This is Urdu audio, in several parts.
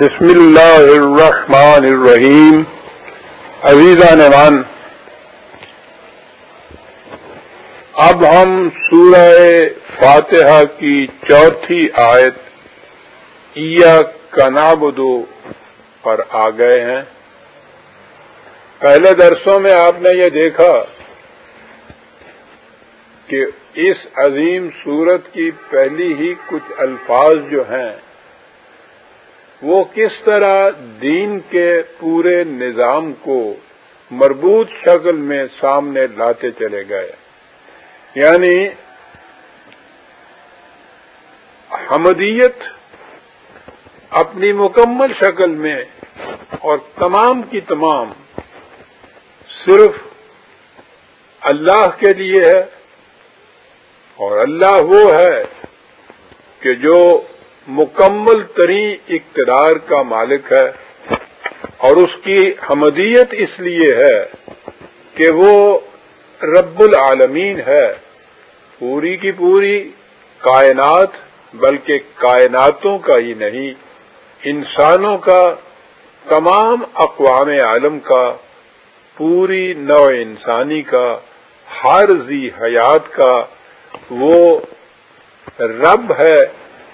بسم اللہ الرحمن الرحیم. عزیزہ نمان اب ہم سورہ فاتحہ کی چوتھی آیت ایا کنابدو پر آ گئے ہیں۔ پہلے درسوں میں آپ نے یہ دیکھا کہ اس عظیم صورت کی پہلی ہی کچھ الفاظ جو ہیں وہ کس طرح دین کے پورے نظام کو مربوط شکل میں سامنے لاتے چلے گئے۔ یعنی حمدیت اپنی مکمل شکل میں اور تمام کی تمام صرف اللہ کے لیے ہے اور اللہ وہ ہے کہ جو مکمل ترین اقتدار کا مالک ہے اور اس کی حمدیت اس لیے ہے کہ وہ رب العالمین ہے، پوری کی پوری کائنات، بلکہ کائناتوں کا ہی نہیں، انسانوں کا، تمام اقوام عالم کا، پوری نو انسانی کا، ہر زی حیات کا، وہ رب ہے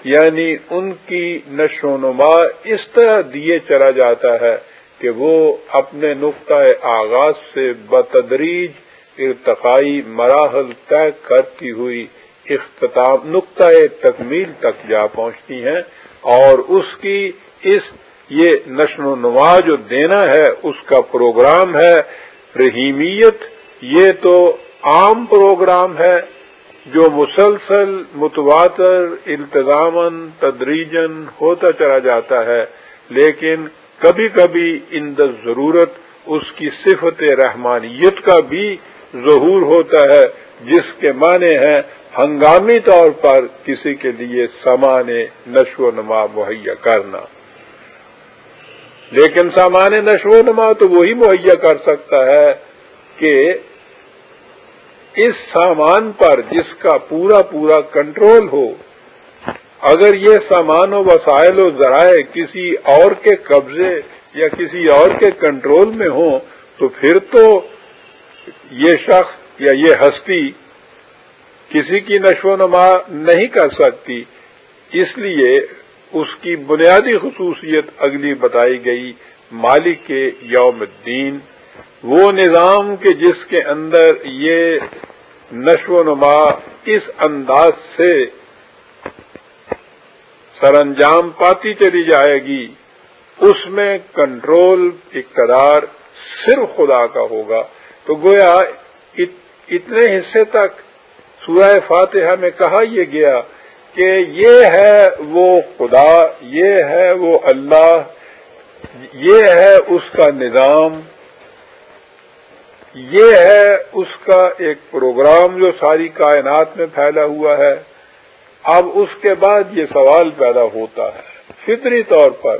یعنی ان کی نشو نما اس طرح دیے چلا جاتا ہے کہ وہ اپنے نقطۂ آغاز سے بتدریج ارتقائی مراحل طے کرتی ہوئی اختتام نقطۂ تکمیل تک جا پہنچتی ہیں اور اس کی اس یہ نشن و نما جو دینا ہے، اس کا پروگرام ہے، رحیمیت یہ تو عام پروگرام ہے جو مسلسل، متواتر التظامن تدریجن ہوتا چلا جاتا ہے، لیکن کبھی کبھی ان ضرورت اس کی صفت رحمانیت کا بھی ظہور ہوتا ہے، جس کے معنی ہیں ہنگامی طور پر کسی کے لیے سامان نشو و نما مہیا کرنا۔ لیکن سامان نشو و نما تو وہی مہیا کر سکتا ہے کہ اس سامان پر جس کا پورا پورا کنٹرول ہو، اگر یہ سامان و وسائل و ذرائع کسی اور کے قبضے یا کسی اور کے کنٹرول میں ہوں، تو پھر تو یہ شخص یا یہ ہستی کسی کی نشو و نما نہیں کر سکتی۔ اس لیے اس کی بنیادی خصوصیت اگلی بتائی گئی، مالک کے یوم الدین۔ وہ نظام کے جس کے اندر یہ نشو و نما اس انداز سے سر انجام پاتی چلی جائے گی، اس میں کنٹرول، اقتدار صرف خدا کا ہوگا۔ تو گویا اتنے حصے تک سورہ فاتحہ میں کہا یہ گیا کہ یہ ہے وہ خدا، یہ ہے وہ اللہ، یہ ہے اس کا نظام۔ یہ ہے اس کا ایک پروگرام جو ساری کائنات میں پھیلا ہوا ہے۔ اب اس کے بعد یہ سوال پیدا ہوتا ہے فطری طور پر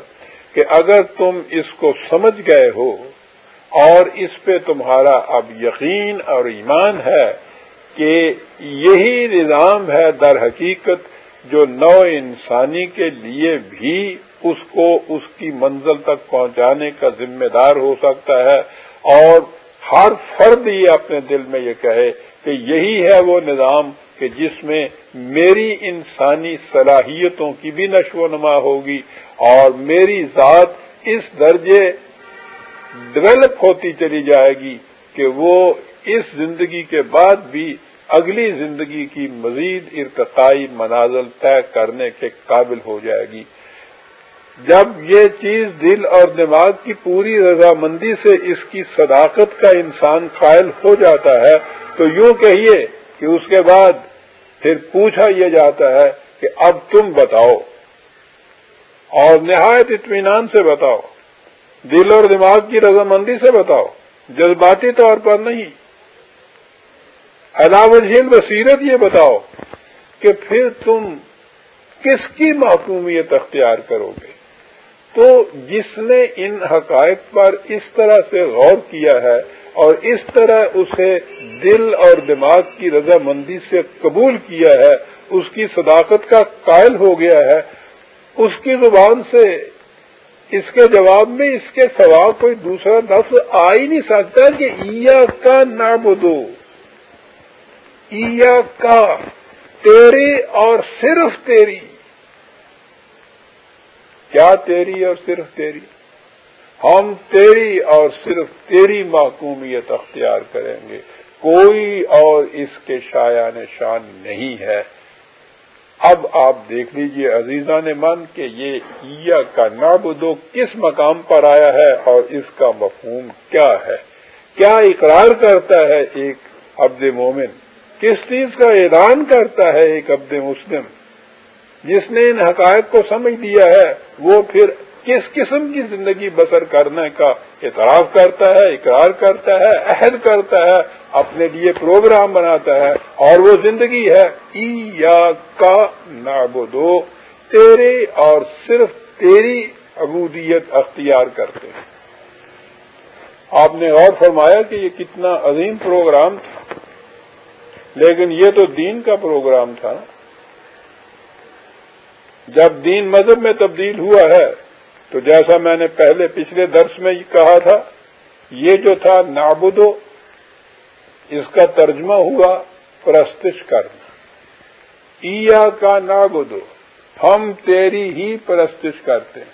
کہ اگر تم اس کو سمجھ گئے ہو اور اس پہ تمہارا اب یقین اور ایمان ہے کہ یہی نظام ہے در حقیقت جو نو انسانی کے لیے بھی اس کو اس کی منزل تک پہنچانے کا ذمہ دار ہو سکتا ہے اور ہر فرد یہ اپنے دل میں یہ کہے کہ یہی ہے وہ نظام کہ جس میں میری انسانی صلاحیتوں کی بھی نشو و نما ہوگی اور میری ذات اس درجے ڈیولپ ہوتی چلی جائے گی کہ وہ اس زندگی کے بعد بھی اگلی زندگی کی مزید ارتقائی منازل طے کرنے کے قابل ہو جائے گی۔ جب یہ چیز دل اور دماغ کی پوری رضامندی سے اس کی صداقت کا انسان قائل ہو جاتا ہے، تو یوں کہیے کہ اس کے بعد پھر پوچھا یہ جاتا ہے کہ اب تم بتاؤ۔ اور نہایت اطمینان سے بتاؤ۔ دل اور دماغ کی رضامندی سے بتاؤ۔ جذباتی طور پر نہیں۔ علاوہ جھیل بصیرت یہ بتاؤ کہ پھر تم کس کی محکومیت اختیار کرو گے؟ تو جس نے ان حقائق پر اس طرح سے غور کیا ہے اور اس طرح اسے دل اور دماغ کی رضامندی سے قبول کیا ہے، اس کی صداقت کا قائل ہو گیا ہے، اس کی زبان سے اس کے جواب میں اس کے سوا کوئی دوسرا لفظ آ ہی نہیں سکتا کہ ایا کا نابدو ایا کا تیری اور صرف تیری۔ کیا تیری اور صرف تیری؟ ہم تیری اور صرف تیری محکومیت اختیار کریں گے۔ کوئی اور اس کے شایان شان نہیں ہے۔ اب آپ دیکھ لیجیے عزیزہ نے من کہ یہ عیا کا نابدو کس مقام پر آیا ہے اور اس کا مفہوم کیا ہے۔ کیا اقرار کرتا ہے ایک عبد مومن؟ کس چیز کا اعلان کرتا ہے ایک عبد مسلم؟ جس نے ان حقائق کو سمجھ لیا ہے، وہ پھر کس قسم کی زندگی بسر کرنے کا اعتراف کرتا ہے، اقرار کرتا ہے، عہد کرتا ہے، اپنے لیے پروگرام بناتا ہے، اور وہ زندگی ہے ای یا کا نابودو تیرے اور صرف تیری عبودیت اختیار کرتے ہیں۔ آپ نے اور فرمایا کہ یہ کتنا عظیم پروگرام تھا، لیکن یہ تو دین کا پروگرام تھا جب دین مذہب میں تبدیل ہوا ہے، تو جیسا میں نے پہلے پچھلے درس میں کہا تھا، یہ جو تھا نابودو اس کا ترجمہ ہوا پرستش کرنا۔ ایا کا نابودو ہم تیری ہی پرستش کرتے ہیں۔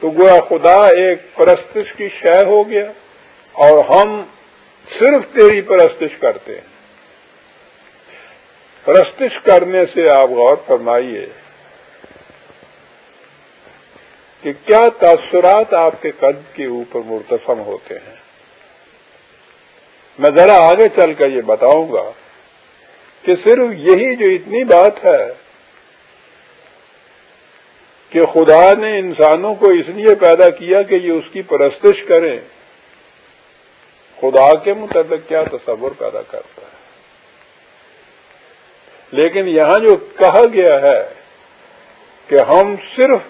تو گویا خدا ایک پرستش کی شے ہو گیا، اور ہم صرف تیری پرستش کرتے ہیں۔ پرستش کرنے سے آپ غور فرمائیے کہ کیا تاثرات آپ کے قد کے اوپر مرتسم ہوتے ہیں؟ میں ذرا آگے چل کر یہ بتاؤں گا کہ صرف یہی جو اتنی بات ہے کہ خدا نے انسانوں کو اس لیے پیدا کیا کہ یہ اس کی پرستش کریں۔ خدا کے متعلق کیا تصور پیدا کرتا ہے؟ لیکن یہاں جو کہا گیا ہے کہ ہم صرف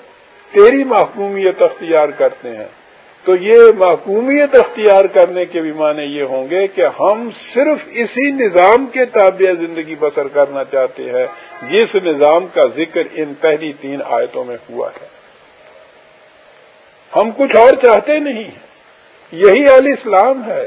تیری محکومیت اختیار کرتے ہیں، تو یہ محکومیت اختیار کرنے کے بھی معنی یہ ہوں گے کہ ہم صرف اسی نظام کے تابع زندگی بسر کرنا چاہتے ہیں، جس نظام کا ذکر ان پہلی تین آیتوں میں ہوا ہے۔ ہم کچھ اور چاہتے نہیں یہی علی اسلام ہے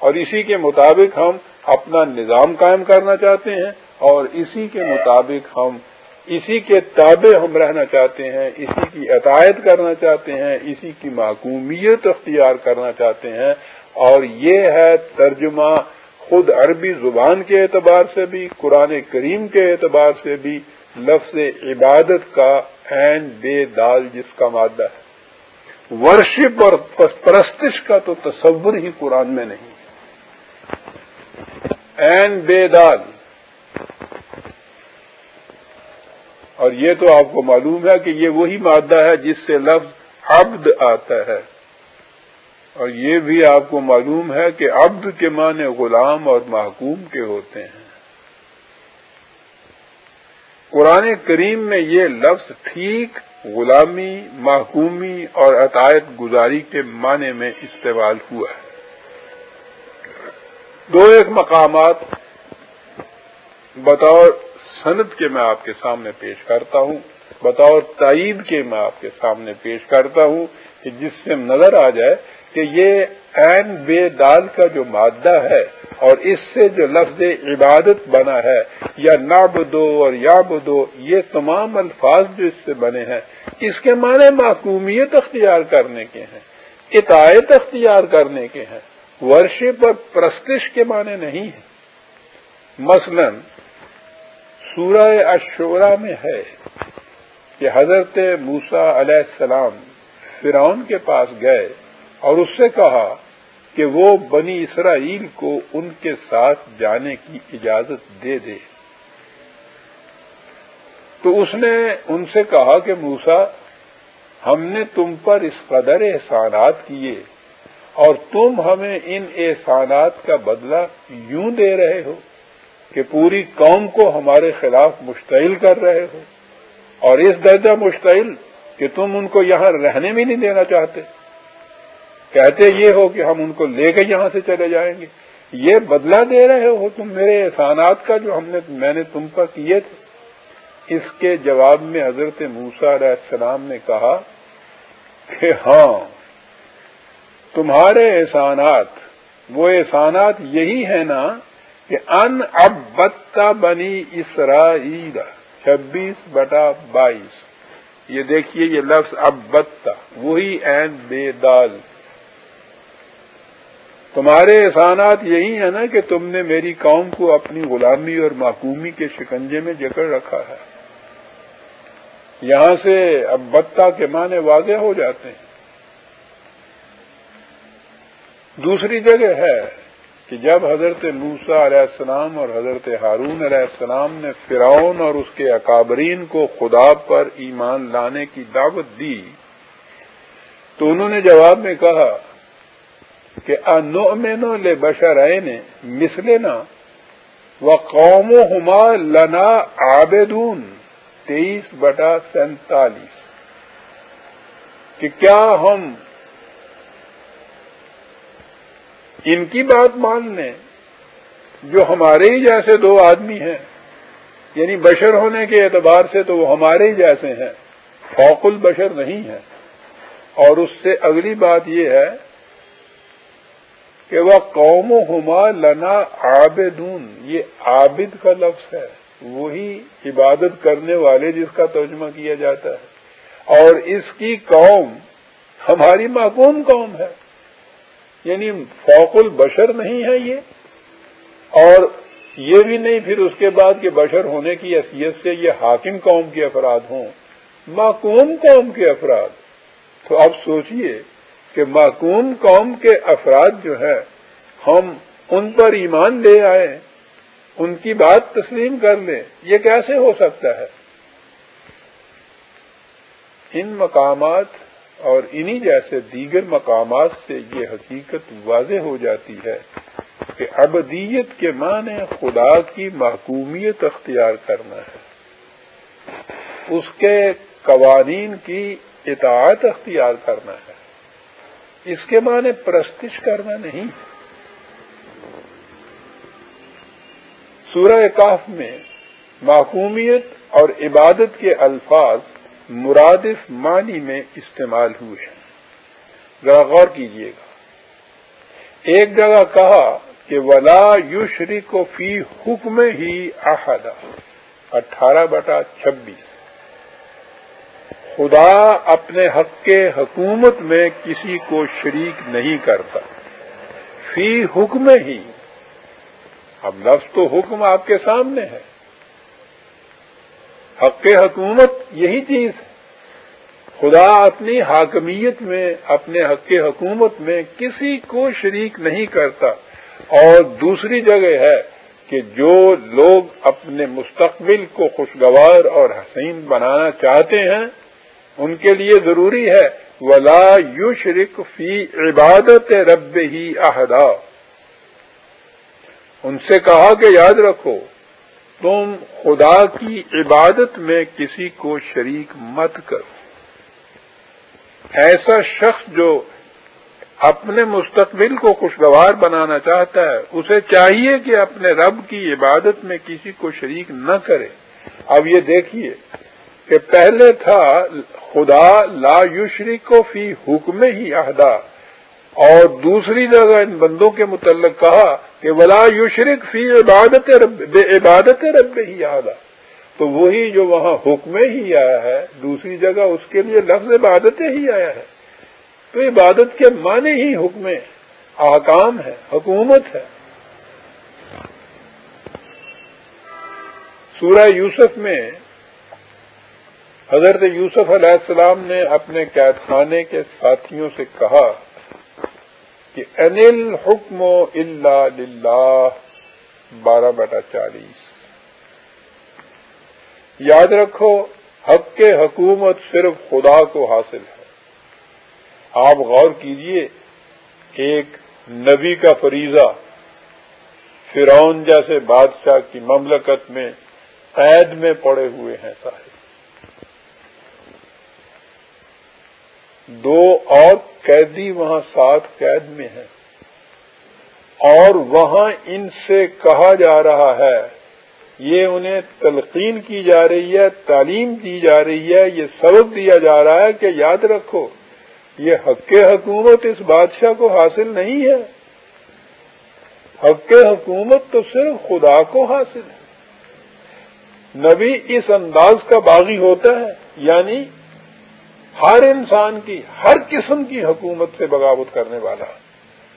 اور اسی کے مطابق ہم اپنا نظام قائم کرنا چاہتے ہیں۔ اور اسی کے مطابق ہم اسی کے تابع ہم رہنا چاہتے ہیں، اسی کی عطایت کرنا چاہتے ہیں، اسی کی معقومیت اختیار کرنا چاہتے ہیں۔ اور یہ ہے ترجمہ خود عربی زبان کے اعتبار سے بھی، قرآن کریم کے اعتبار سے بھی لفظ عبادت کا این بے دال جس کا مادہ ہے۔ ورشپ اور پرستش کا تو تصور ہی قرآن میں نہیں۔ این بے دال۔ اور یہ تو آپ کو معلوم ہے کہ یہ وہی مادہ ہے جس سے لفظ عبد آتا ہے۔ اور یہ بھی آپ کو معلوم ہے کہ عبد کے معنی غلام اور محکوم کے ہوتے ہیں۔ قرآن کریم میں یہ لفظ ٹھیک، غلامی، محکومی اور عطایت گزاری کے معنی میں استعمال ہوا ہے۔ دو ایک مقامات بطور سند کے میں آپ کے سامنے پیش کرتا ہوں، بطور تائید کے میں آپ کے سامنے پیش کرتا ہوں کہ جس سے نظر آ جائے کہ یہ این بے دال کا جو مادہ ہے اور اس سے جو لفظ عبادت بنا ہے، یا نابدو اور یا بدو یہ تمام الفاظ جو اس سے بنے ہیں، اس کے معنی معقومیت اختیار کرنے کے ہیں، اطاعت اختیار کرنے کے ہیں۔ ورشپ اور پرستش کے معنی نہیں ہے مثلا سورہ اشورا میں ہے کہ حضرت موسا علیہ السلام فرعون کے پاس گئے اور اس سے کہا کہ وہ بنی اسرائیل کو ان کے ساتھ جانے کی اجازت دے دے۔ تو اس نے ان سے کہا کہ موسا ہم نے تم پر اس قدر احسانات کیے اور تم ہمیں ان احسانات کا بدلہ یوں دے رہے ہو۔ کہ پوری قوم کو ہمارے خلاف مشتعل کر رہے ہو اور اس درجہ مشتعل کہ تم ان کو یہاں رہنے بھی نہیں دینا چاہتے۔ کہتے یہ ہو کہ ہم ان کو لے کے یہاں سے چلے جائیں گے۔ یہ بدلہ دے رہے ہو تم میرے احسانات کا جو ہم نے میں نے تم پر کیے تھے۔ اس کے جواب میں حضرت موسا علیہ السلام نے کہا کہ ہاں تمہارے احسانات، وہ احسانات یہی ہے نا کہ ان اب بتا بنی اسرائیل، چھبیس بٹا بائیس۔ یہ دیکھیے یہ لفظ اب وہی این بے دال۔ تمہارے احسانات یہی ہیں نا کہ تم نے میری قوم کو اپنی غلامی اور معقومی کے شکنجے میں جکڑ رکھا ہے۔ یہاں سے اب بتا کے معنی واضح ہو جاتے ہیں۔ دوسری جگہ ہے۔ کہ جب حضرت موسا علیہ السلام اور حضرت ہارون علیہ السلام نے فرعون اور اس کے اکابرین کو خدا پر ایمان لانے کی دعوت دی، تو انہوں نے جواب میں کہا کہ انو لے بشر نے مسلنا و قوم ہما لنا آبدون تیئیس بٹا سینتالیس، کہ کیا ہم ان کی بات مان لیں، جو ہمارے ہی جیسے دو آدمی ہیں یعنی بشر ہونے کے اعتبار سے تو وہ ہمارے ہی جیسے ہیں، فوق البشر نہیں ہے اور اس سے اگلی بات یہ ہے کہ وہ قوم ہما لنا عابدون، یہ عابد کا لفظ ہے، وہی عبادت کرنے والے جس کا ترجمہ کیا جاتا ہے۔ اور اس کی قوم، ہماری معقوم قوم ہے۔ یعنی فوق البشر نہیں ہے یہ، اور یہ بھی نہیں پھر اس کے بعد کہ بشر ہونے کی حیثیت سے یہ حاکم قوم کے افراد ہوں، معقوم قوم کے افراد۔ تو اب سوچئے کہ معقوم قوم کے افراد جو ہے ہم ان پر ایمان لے آئے ان کی بات تسلیم کر لیں، یہ کیسے ہو سکتا ہے؟ ان مقامات اور انہی جیسے دیگر مقامات سے یہ حقیقت واضح ہو جاتی ہے کہ ابدیت کے معنی خدا کی محکومیت اختیار کرنا ہے۔ اس کے قوانین کی اطاعت اختیار کرنا ہے۔ اس کے معنی پرستش کرنا نہیں۔ سورہ کاف میں معقومیت اور عبادت کے الفاظ مرادف معنی میں استعمال ہوئے ہیں ذرا غور کیجیے گا۔ ایک جگہ کہا کہ ولا یوشری کو فی حکم ہی احدہ اٹھارہ بٹا چھبیس۔ خدا اپنے حق کے حکومت میں کسی کو شریک نہیں کرتا۔ فی حکم ہی اب لفظ تو حکم آپ کے سامنے ہے۔ حق حکومت یہی چیز ہے۔ خدا اپنی حاکمیت میں، اپنے حق حکومت میں کسی کو شریک نہیں کرتا۔ اور دوسری جگہ ہے کہ جو لوگ اپنے مستقبل کو خوشگوار اور حسین بنانا چاہتے ہیں، ان کے لیے ضروری ہے۔ ولا یو شرک فی عبادت رب ہی احدا ان سے کہا کہ یاد رکھو تم خدا کی عبادت میں کسی کو شریک مت کرو۔ ایسا شخص جو اپنے مستقبل کو خوشگوار بنانا چاہتا ہے، اسے چاہیے کہ اپنے رب کی عبادت میں کسی کو شریک نہ کرے۔ اب یہ دیکھیے کہ پہلے تھا خدا لا یوشری کو فی حکم ہی عہدہ اور دوسری جگہ ان بندوں کے متعلق کہا کہ ولا یشرک فی عبادت رب بے عبادت رب ہی آدھا تو وہی جو وہاں حکم ہی آیا ہے، دوسری جگہ اس کے لیے لفظ عبادت ہی آیا ہے۔ تو عبادت کے معنی ہی حکم آکام ہے، حکومت ہے۔ سورہ یوسف میں حضرت یوسف علیہ السلام نے اپنے قید خانے کے ساتھیوں سے کہا کہ انل حکم اللہ بارہ بٹا چالیس۔ یاد رکھو، حق کے حکومت صرف خدا کو حاصل ہے۔ آپ غور کیجیے، ایک نبی کا فریضہ فرعون جیسے بادشاہ کی مملکت میں قید میں پڑے ہوئے ہیں صاحب۔ دو اور قیدی وہاں ساتھ قید میں ہیں۔ اور وہاں ان سے کہا جا رہا ہے، یہ انہیں تلقین کی جا رہی ہے، تعلیم دی جا رہی ہے، یہ سبق دیا جا رہا ہے کہ یاد رکھو، یہ حق حکومت اس بادشاہ کو حاصل نہیں ہے۔ حق حکومت تو صرف خدا کو حاصل ہے۔ نبی اس انداز کا باغی ہوتا ہے یعنی ہر انسان کی، ہر قسم کی حکومت سے بغاوت کرنے والا،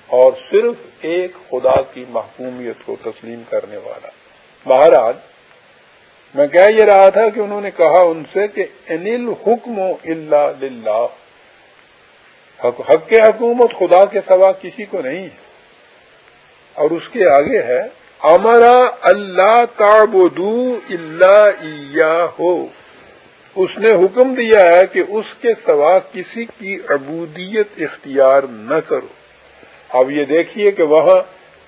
اور صرف ایک خدا کی محکومیت کو تسلیم کرنے والا۔ مہاراج میں کہہ یہ رہا تھا کہ انہوں نے کہا ان سے کہ انل حکم اللہ للہ۔ حق حکومت خدا کے سوا کسی کو نہیں ہے۔ اور اس کے آگے ہے، امرا اللہ تعبدو اللہ ہو اس نے حکم دیا ہے کہ اس کے سوا کسی کی عبودیت اختیار نہ کرو۔ اب یہ دیکھیے کہ وہاں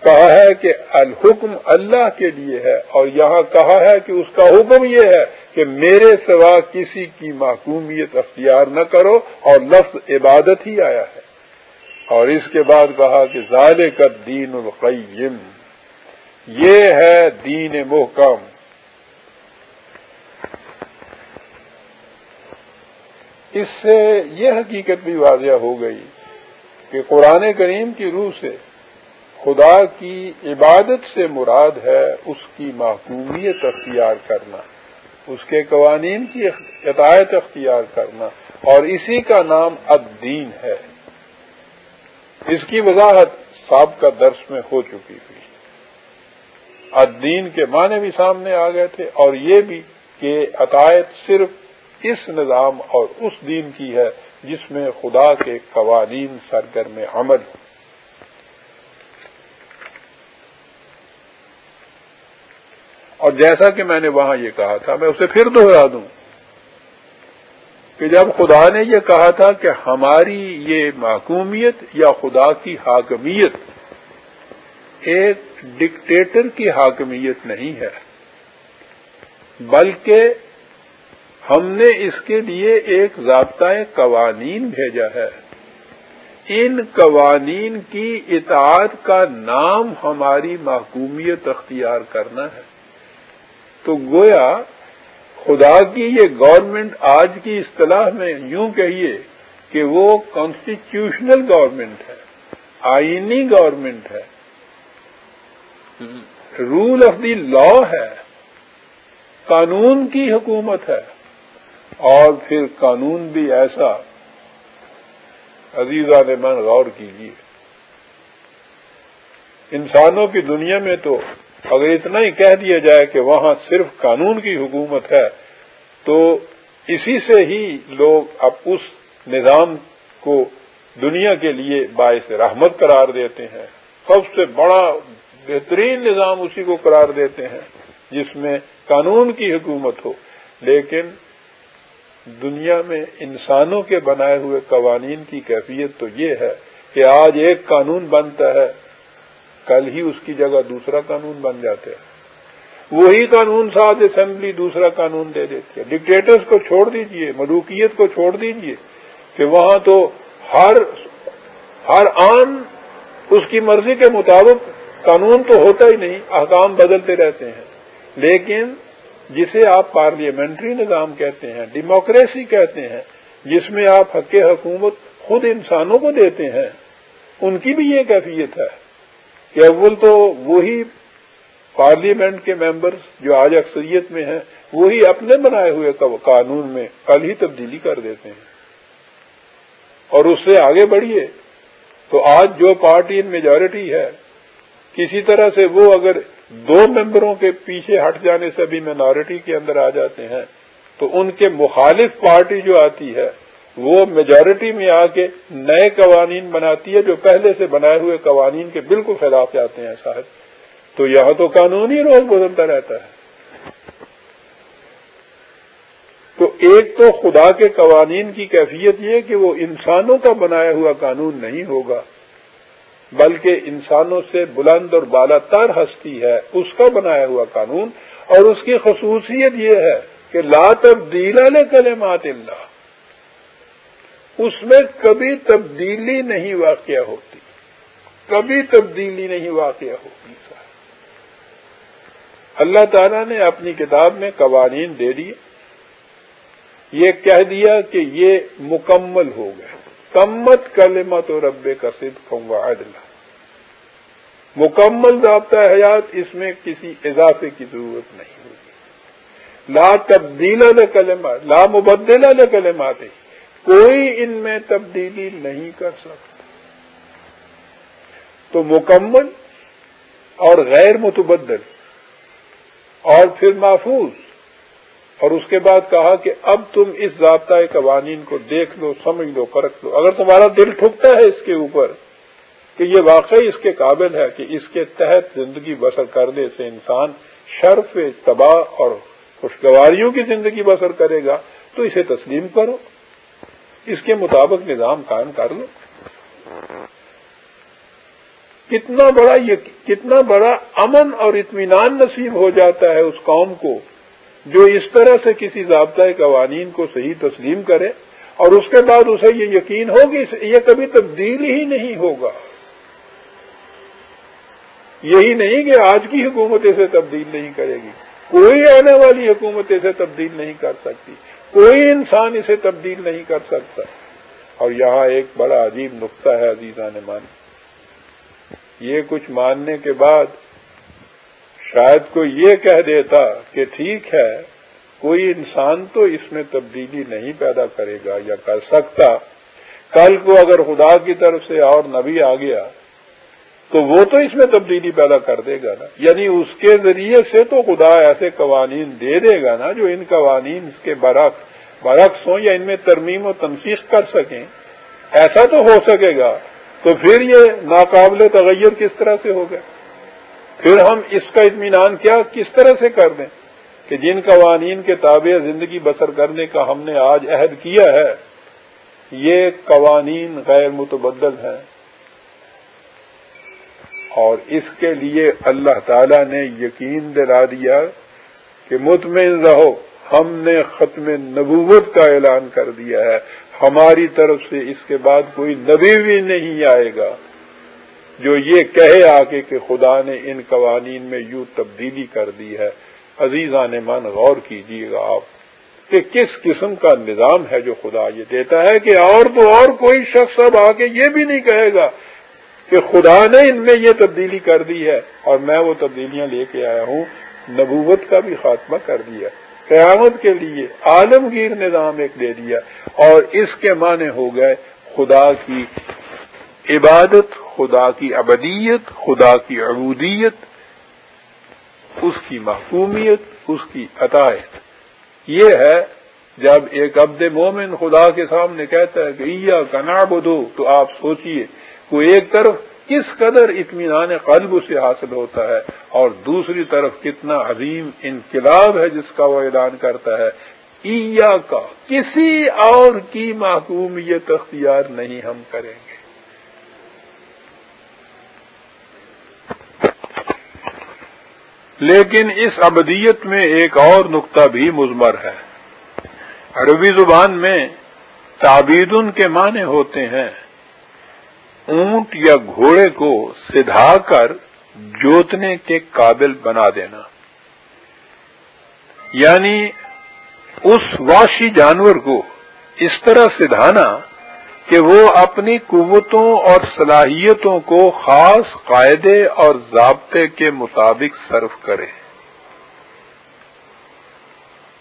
کہا ہے کہ الحکم اللہ کے لیے ہے اور یہاں کہا ہے کہ اس کا حکم یہ ہے کہ میرے سوا کسی کی معقومیت اختیار نہ کرو اور لفظ عبادت ہی آیا ہے۔ اور اس کے بعد کہا کہ ظال کا دین القیم، یہ ہے دین محکم۔ اس سے یہ حقیقت بھی واضح ہو گئی کہ قرآن کریم کی روح سے خدا کی عبادت سے مراد ہے اس کی معقومیت اختیار کرنا، اس کے قوانین کی عطایت اختیار کرنا، اور اسی کا نام الدین ہے۔ اس کی وضاحت سابقہ درس میں ہو چکی تھی۔ الدین کے معنی بھی سامنے آ گئے تھے اور یہ بھی کہ عطایت صرف اس نظام اور اس دین کی ہے جس میں خدا کے قوانین سرگرم عمل۔ اور جیسا کہ میں نے وہاں یہ کہا تھا، میں اسے پھر دوہرا دوں کہ جب خدا نے یہ کہا تھا کہ ہماری یہ معقومیت یا خدا کی حاکمیت ایک ڈکٹیٹر کی حاکمیت نہیں ہے، بلکہ ہم نے اس کے لیے ایک ضابطۂ قوانین بھیجا ہے۔ ان قوانین کی اطاعت کا نام ہماری محکومیت اختیار کرنا ہے۔ تو گویا خدا کی یہ گورنمنٹ آج کی اصطلاح میں یوں کہیے کہ وہ کانسٹیٹیوشنل گورنمنٹ ہے، آئینی گورنمنٹ ہے۔ رول آف دی لا ہے، قانون کی حکومت ہے۔ اور پھر قانون بھی ایسا عزیزہ نے غور کیجیے انسانوں کی دنیا میں تو اگر اتنا ہی کہہ دیا جائے کہ وہاں صرف قانون کی حکومت ہے، تو اسی سے ہی لوگ اب اس نظام کو دنیا کے لیے باعث رحمت قرار دیتے ہیں۔ سب سے بڑا بہترین نظام اسی کو قرار دیتے ہیں جس میں قانون کی حکومت ہو۔ لیکن دنیا میں انسانوں کے بنائے ہوئے قوانین کی کیفیت تو یہ ہے کہ آج ایک قانون بنتا ہے، کل ہی اس کی جگہ دوسرا قانون بن جاتے ہیں۔ وہی قانون ساتھ اسمبلی دوسرا قانون دے دیتی ہے۔ ڈکٹیٹرز کو چھوڑ دیجیے، ملوکیت کو چھوڑ دیجیے کہ وہاں تو ہر ہر آن اس کی مرضی کے مطابق قانون تو ہوتا ہی نہیں، احکام بدلتے رہتے ہیں۔ لیکن جسے آپ پارلیمنٹری نظام کہتے ہیں، ڈیموکریسی کہتے ہیں، جس میں آپ حق حکومت خود انسانوں کو دیتے ہیں، ان کی بھی یہ کیفیت ہے کہ اول تو وہی پارلیمنٹ کے ممبرز جو آج اکثریت میں ہیں، وہی اپنے بنائے ہوئے قانون میں کل ہی تبدیلی کر دیتے ہیں۔ اور اس سے آگے بڑھیے تو آج جو پارٹی ان میجورٹی ہے، کسی طرح سے وہ اگر دو ممبروں کے پیچھے ہٹ جانے سے بھی مینارٹی کے اندر آ جاتے ہیں، تو ان کے مخالف پارٹی جو آتی ہے، وہ میجورٹی میں آ کے نئے قوانین بناتی ہے، جو پہلے سے بنائے ہوئے قوانین کے بالکل خلاف جاتے ہیں صاحب۔ تو یہاں تو قانون ہی روز بدلتا رہتا ہے۔ تو ایک تو خدا کے قوانین کی کیفیت یہ کہ وہ انسانوں کا بنایا ہوا قانون نہیں ہوگا۔ بلکہ انسانوں سے بلند اور بالا تر ہستی ہے، اس کا بنایا ہوا قانون، اور اس کی خصوصیت یہ ہے کہ لا تبدیل کلمات اللہ۔ اس میں کبھی تبدیلی نہیں واقع ہوتی۔ کبھی تبدیلی نہیں واقع ہوتی۔ اللہ تعالیٰ نے اپنی کتاب میں قوانین دے دیے۔ یہ کہہ دیا کہ یہ مکمل ہو گئے۔ کمت کلمت و رب کا صدق و عدل۔ مکمل ضابطہ حیات اس میں کسی اضافے کی ضرورت نہیں ہوگی لا تبدیل کلمات، لا مبدل کلمات، کوئی ان میں تبدیلی نہیں کر سکتا۔ تو مکمل اور غیر متبدل اور پھر محفوظ۔ اور اس کے بعد کہا کہ اب تم اس ضابطۂ قوانین کو دیکھ لو، سمجھ لو، پرکھ لو۔ اگر تمہارا دل ٹھکتا ہے اس کے اوپر کہ یہ واقعی اس کے قابل ہے کہ اس کے تحت زندگی بسر کرنے سے انسان شرف، تباہ اور خوشگواریوں کی زندگی بسر کرے گا، تو اسے تسلیم کرو۔ اس کے مطابق نظام قائم کر لو۔ کتنا بڑا یہ، کتنا بڑا امن اور اطمینان نصیب ہو جاتا ہے اس قوم کو۔ جو اس طرح سے کسی ضابطۂ قوانین کو صحیح تسلیم کرے اور اس کے بعد اسے یہ یقین ہوگی، یہ کبھی تبدیل ہی نہیں ہوگا۔ یہی نہیں کہ آج کی حکومت اسے تبدیل نہیں کرے گی۔ کوئی آنے والی حکومت اسے تبدیل نہیں کر سکتی۔ کوئی انسان اسے تبدیل نہیں کر سکتا۔ اور یہاں ایک بڑا عجیب نقطہ ہے عزیزان مان یہ کچھ ماننے کے بعد شاید کوئی یہ کہہ دیتا کہ ٹھیک ہے، کوئی انسان تو اس میں تبدیلی نہیں پیدا کرے گا یا کر سکتا۔ کل کو اگر خدا کی طرف سے اور نبی آ گیا، تو وہ تو اس میں تبدیلی پیدا کر دے گا نا۔ یعنی اس کے ذریعے سے تو خدا ایسے قوانین دے دے گا نا جو ان قوانین اس کے برعکس برعکس ہوں یا ان میں ترمیم و تنسیخ کر سکیں۔ ایسا تو ہو سکے گا۔ تو پھر یہ ناقابل تغیر کس طرح سے ہوگا پھر ہم اس کا اطمینان کیا، کس طرح سے کر دیں؟ کہ جن قوانین کے تابع زندگی بسر کرنے کا ہم نے آج عہد کیا ہے، یہ قوانین غیر متبدل ہیں۔ اور اس کے لیے اللہ تعالی نے یقین دلا دیا کہ مطمئن رہو، ہم نے ختم نبوت کا اعلان کر دیا ہے۔ ہماری طرف سے اس کے بعد کوئی نبی بھی نہیں آئے گا۔ جو یہ کہے آگے کہ خدا نے ان قوانین میں یوں تبدیلی کر دی ہے، عزیزان من، غور کیجیے گا آپ، کہ کس قسم کا نظام ہے جو خدا یہ دیتا ہے کہ اور تو اور کوئی شخص اب آ کے یہ بھی نہیں کہے گا کہ خدا نے ان میں یہ تبدیلی کر دی ہے۔ اور میں وہ تبدیلیاں لے کے آیا ہوں، نبوت کا بھی خاتمہ کر دیا۔ قیامت کے لیے عالمگیر نظام ایک دے دیا۔ اور اس کے معنی ہو گئے خدا کی عبادت، خدا کی ابدیت، خدا کی عبودیت، اس کی محکومیت، اس کی عطایت۔ یہ ہے جب ایک عبد مومن خدا کے سامنے کہتا ہے کہ ایا کا بدو تو آپ سوچئے وہ ایک طرف کس قدر اطمینان قلب سے حاصل ہوتا ہے اور دوسری طرف کتنا عظیم انقلاب ہے جس کا وہ اعلان کرتا ہے۔ ایا کا کسی اور کی محکومیت اختیار نہیں ہم کریں گے۔ لیکن اس ابدیت میں ایک اور نقطہ بھی مزمر ہے۔ عربی زبان میں تعبیدن کے معنی ہوتے ہیں۔ اونٹ یا گھوڑے کو سدھا کر جوتنے کے قابل بنا دینا۔ یعنی اس واشی جانور کو اس طرح سدھانا کہ وہ اپنی قوتوں اور صلاحیتوں کو خاص قاعدے اور ضابطے کے مطابق صرف کرے۔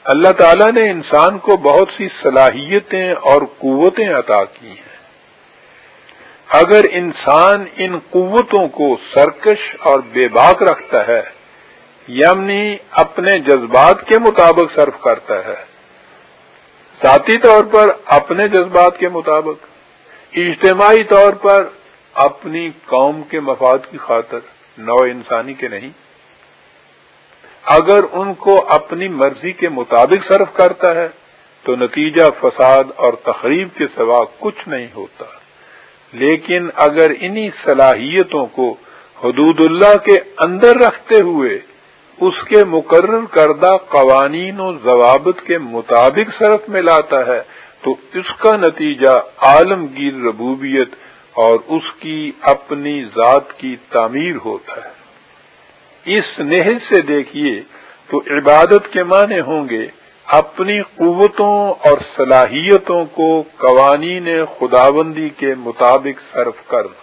اللہ تعالی نے انسان کو بہت سی صلاحیتیں اور قوتیں عطا کی ہیں۔ اگر انسان ان قوتوں کو سرکش اور بے باک رکھتا ہے یعنی اپنے جذبات کے مطابق صرف کرتا ہے، ذاتی طور پر اپنے جذبات کے مطابق اجتماعی طور پر اپنی قوم کے مفاد کی خاطر، نو انسانی کے نہیں، اگر ان کو اپنی مرضی کے مطابق صرف کرتا ہے، تو نتیجہ فساد اور تقریب کے سوا کچھ نہیں ہوتا۔ لیکن اگر انہی صلاحیتوں کو حدود اللہ کے اندر رکھتے ہوئے اس کے مقرر کردہ قوانین و ضوابط کے مطابق صرف میں لاتا ہے تو اس کا نتیجہ عالمگیر ربوبیت اور اس کی اپنی ذات کی تعمیر ہوتا ہے۔ اس نہج سے دیکھیے تو عبادت کے معنی ہوں گے اپنی قوتوں اور صلاحیتوں کو قوانین خدابندی کے مطابق صرف کرنا۔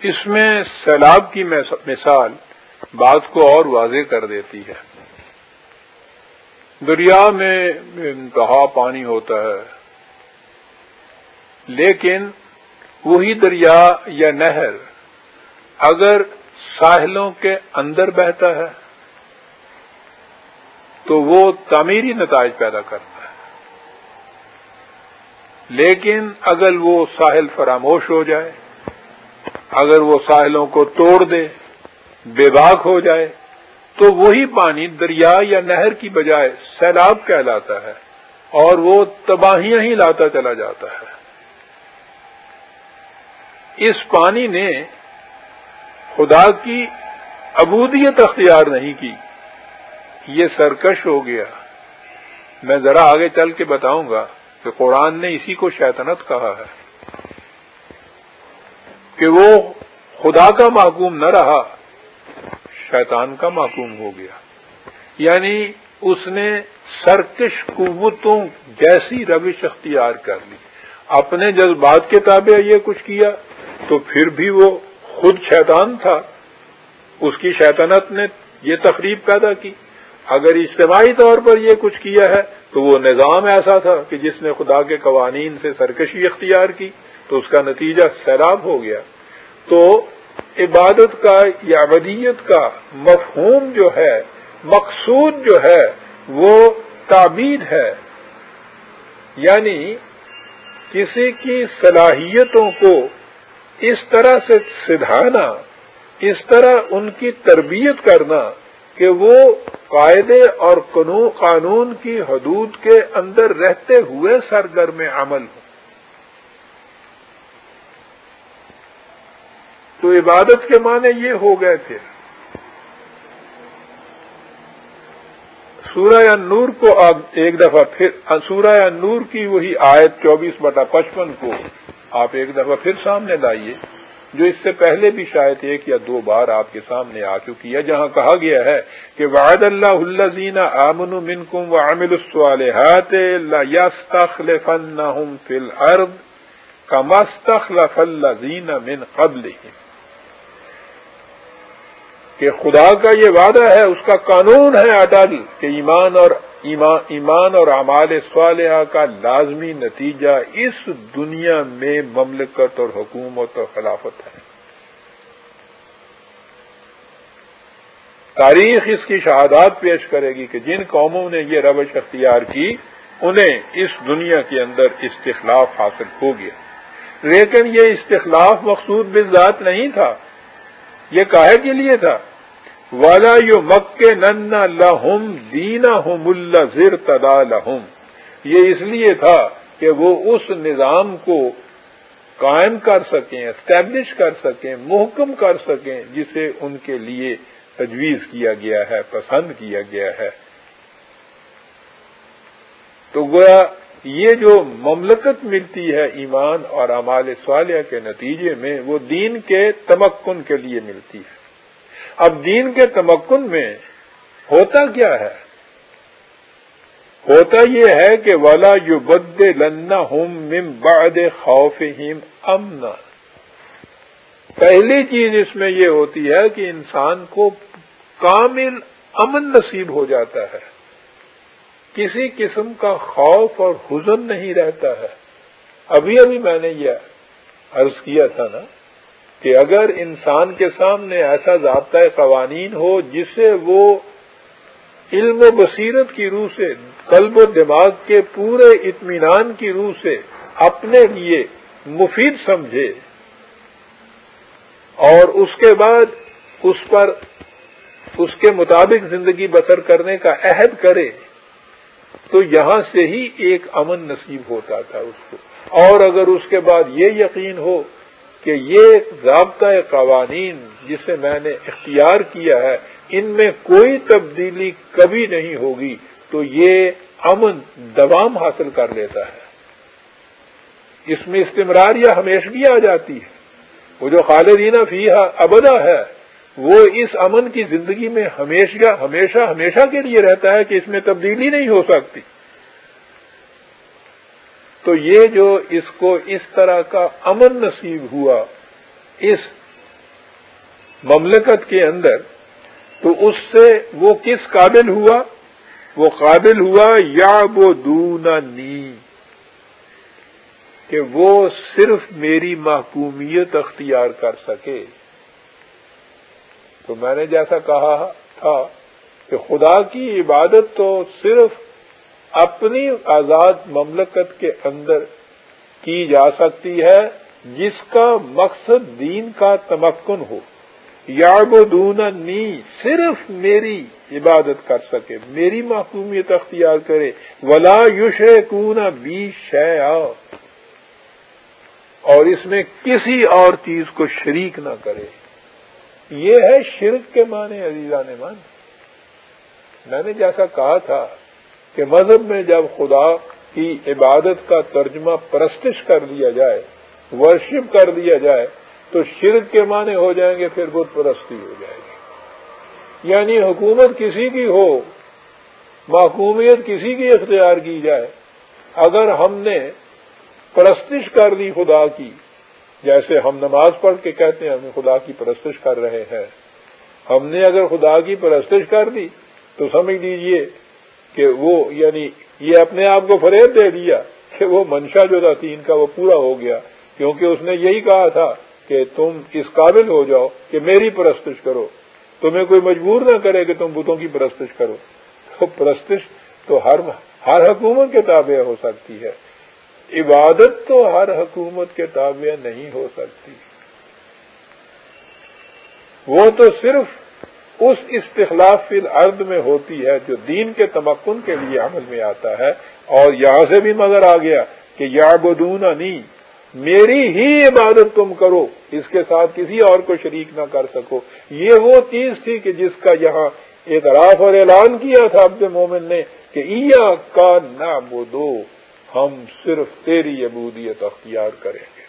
اس میں سیلاب کی مثال بات کو اور واضح کر دیتی ہے۔ دریا میں انتہا پانی ہوتا ہے۔ لیکن وہی دریا یا نہر اگر ساحلوں کے اندر بہتا ہے، تو وہ تعمیری نتائج پیدا کرتا ہے۔ لیکن اگر وہ ساحل فراموش ہو جائے، اگر وہ ساحلوں کو توڑ دے بے باک ہو جائے تو وہی پانی دریا یا نہر کی بجائے سیلاب کہلاتا ہے اور وہ تباہیاں ہی لاتا چلا جاتا ہے۔ اس پانی نے خدا کی ابودیت اختیار نہیں کی۔ یہ سرکش ہو گیا۔ میں ذرا آگے چل کے بتاؤں گا کہ قرآن نے اسی کو شیطنت کہا ہے کہ وہ خدا کا محکوم نہ رہا۔ شیطان کا محکوم ہو گیا۔ یعنی اس نے سرکش قوتوں جیسی روش اختیار کر لی۔ اپنے جذبات کے تابع یہ کچھ کیا تو پھر بھی وہ خود شیطان تھا۔ اس کی شیطنت نے یہ تقریب پیدا کی۔ اگر اجتماعی طور پر یہ کچھ کیا ہے تو وہ نظام ایسا تھا کہ جس نے خدا کے قوانین سے سرکشی اختیار کی تو اس کا نتیجہ سیلاب ہو گیا۔ تو عبادت کا یا ابدیت کا مفہوم جو ہے، مقصود جو ہے، وہ تعبیر ہے۔ یعنی کسی کی صلاحیتوں کو اس طرح سے سدھانا، اس طرح ان کی تربیت کرنا کہ وہ قاعدے اور قانون کی حدود کے اندر رہتے ہوئے سرگرم عمل ہوں۔ تو عبادت کے معنی یہ ہو گئے تھے۔ سورہ نور کو اب ایک دفعہ پھر، سورہ نور کی وہی آیت چوبیس بٹا پچپن کو آپ ایک دفعہ پھر سامنے لائیے، جو اس سے پہلے بھی شاید ایک یا دو بار آپ کے سامنے آ چکی ہے، جہاں کہا گیا ہے کہ وعد اللہ الزین آمن منکم و عامل الصالحات یستخلفنہم فی الارض کما من قبلہم۔ کہ خدا کا یہ وعدہ ہے، اس کا قانون ہے اٹل کہ ایمان اور ایمان اور اعمال صالحہ کا لازمی نتیجہ اس دنیا میں مملکت اور حکومت اور خلافت ہے۔ تاریخ اس کی شہادات پیش کرے گی کہ جن قوموں نے یہ روش اختیار کی، انہیں اس دنیا کے اندر استخلاف حاصل ہو گیا۔ لیکن یہ استخلاف مقصود بذات نہیں تھا۔ یہ کاہے کے لیے تھا؟ والا یو مک نن لہم دینا ہوں ملا زر تدا لہم یہ اس لیے تھا کہ وہ اس نظام کو قائم کر سکیں اسٹیبلش کر سکیں، محکم کر سکیں، جسے ان کے لیے تجویز کیا گیا ہے، پسند کیا گیا ہے۔ تو گویا یہ جو مملکت ملتی ہے ایمان اور امال صالح کے نتیجے میں، وہ دین کے تمکن کے لیے ملتی ہے۔ اب دین کے تمکن میں ہوتا کیا ہے؟ ہوتا یہ ہے کہ والا یو بد لنا ہوں مم باد خوف ہم امن پہلی چیز اس میں یہ ہوتی ہے کہ انسان کو کامل امن نصیب ہو جاتا ہے۔ کسی قسم کا خوف اور حزن نہیں رہتا ہے۔ ابھی ابھی میں نے یہ عرض کیا تھا نا کہ اگر انسان کے سامنے ایسا ضابطۂ قوانین ہو جسے وہ علم و بصیرت کی روح سے، قلب و دماغ کے پورے اطمینان کی روح سے اپنے لیے مفید سمجھے اور اس کے بعد اس پر، اس کے مطابق زندگی بسر کرنے کا عہد کرے تو یہاں سے ہی ایک امن نصیب ہوتا تھا اس کو۔ اور اگر اس کے بعد یہ یقین ہو کہ یہ ضابطۂ قوانین جسے میں نے اختیار کیا ہے، ان میں کوئی تبدیلی کبھی نہیں ہوگی، تو یہ امن دوام حاصل کر لیتا ہے۔ اس میں استمرار یا ہمیشگی آ جاتی ہے۔ وہ جو خالدینہ فی ابدا ہے وہ اس امن کی زندگی میں ہمیشہ ہمیشہ ہمیشہ کے لیے رہتا ہے کہ اس میں تبدیلی نہیں ہو سکتی۔ تو یہ جو اس کو اس طرح کا امن نصیب ہوا اس مملکت کے اندر، تو اس سے وہ کس قابل ہوا؟ وہ قابل ہوا یا وہ دونا نی کہ وہ صرف میری محکومیت اختیار کر سکے۔ تو میں نے جیسا کہا تھا کہ خدا کی عبادت تو صرف اپنی آزاد مملکت کے اندر کی جا سکتی ہے، جس کا مقصد دین کا تمکن ہو۔ یا نی صرف میری عبادت کر سکے، میری محکومیت اختیار کرے۔ ولا یوش کون بی شیا اور اس میں کسی اور چیز کو شریک نہ کرے۔ یہ ہے شرک کے معنی عزیزہ نے مان میں نے جیسا کہا تھا کہ مذہب میں جب خدا کی عبادت کا ترجمہ پرستش کر دیا جائے، ورشپ کر دیا جائے، تو شرک کے معنی ہو جائیں گے، پھر بت پرستی ہو جائے گی۔ یعنی حکومت کسی کی ہو، محکومیت کسی کی اختیار کی جائے۔ اگر ہم نے پرستش کر دی خدا کی جیسے ہم نماز پڑھ کے کہتے ہیں، ہم خدا کی پرستش کر رہے ہیں۔ ہم نے اگر خدا کی پرستش کر دی، تو سمجھ لیجیے کہ وہ یعنی یہ اپنے آپ کو فریب دے دیا کہ وہ منشا جو تھا، تین کا، وہ پورا ہو گیا۔ کیونکہ اس نے یہی کہا تھا کہ تم اس قابل ہو جاؤ کہ میری پرستش کرو۔ تمہیں کوئی مجبور نہ کرے کہ تم بتوں کی پرستش کرو۔ تو پرستش تو ہر ہر حکومت کے تابع ہو سکتی ہے۔ عبادت تو ہر حکومت کے تابع نہیں ہو سکتی۔ وہ تو صرف اس استخلاف فی الارض میں ہوتی ہے جو دین کے تمکن کے لیے عمل میں آتا ہے۔ اور یہاں سے بھی مگر آ گیا کہ یا بدون نہیں میری ہی عبادت تم کرو، اس کے ساتھ کسی اور کو شریک نہ کر سکو۔ یہ وہ چیز تھی کہ جس کا یہاں اعتراف اور اعلان کیا تھا عبد مومن نے کہ ایا کا نہ بدو ہم صرف تیری عبودیت اختیار کریں گے۔